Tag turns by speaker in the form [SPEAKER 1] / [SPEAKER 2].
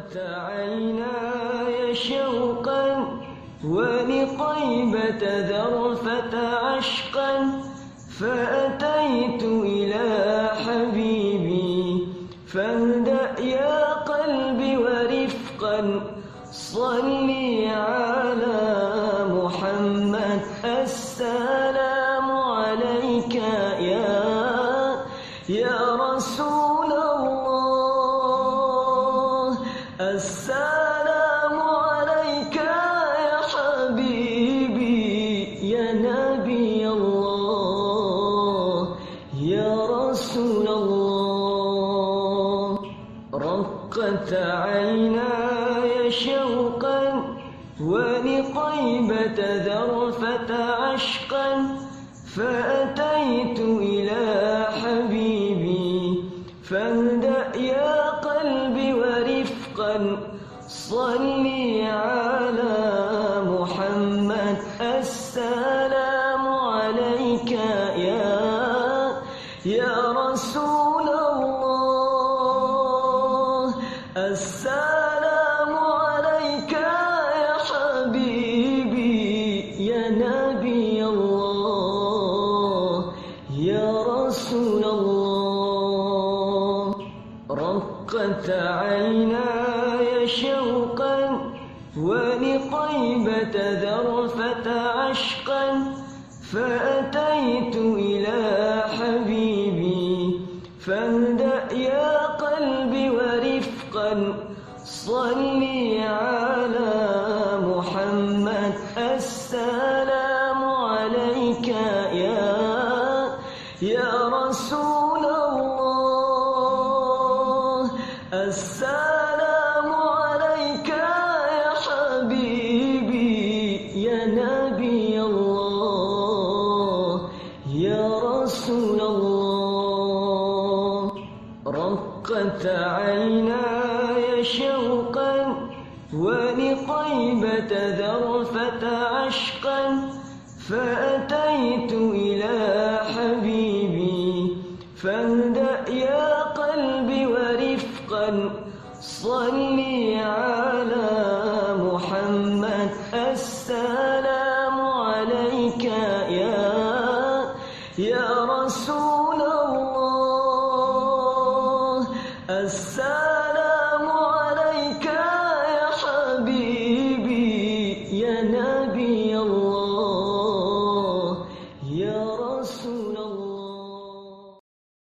[SPEAKER 1] دمعت عيناي شوقا ولقيبة ذرفة عشقا فأتيت إلى حبيبي فاهدأ يا قلبي ورفقا صلي على محمد السلام عيناي شوقا ولطيبة ذرفة عشقا فأتيت إلى حبيبي فاهدأ يا قلبي ورفقا صلي على محمد. السلام عليك يا يا رسول السلام عليك يا حبيبي يا نبي الله يا رسول الله. رقت عيناي شوقا ولطيبة ذرفة عشقا فأتيت يا قلبي ورفقا صلي على محمد. السلام عليك يا يا رسول الله. السلام عليك يا حبيبي يا نبي الله. رقت عيناي شوقا ولطيبة ذرفة عشقا فأتيت إلى حبيبي فاهدأ يا قلبي ورفقا صلي على محمد السلام عليك يا يا رسول الله السلام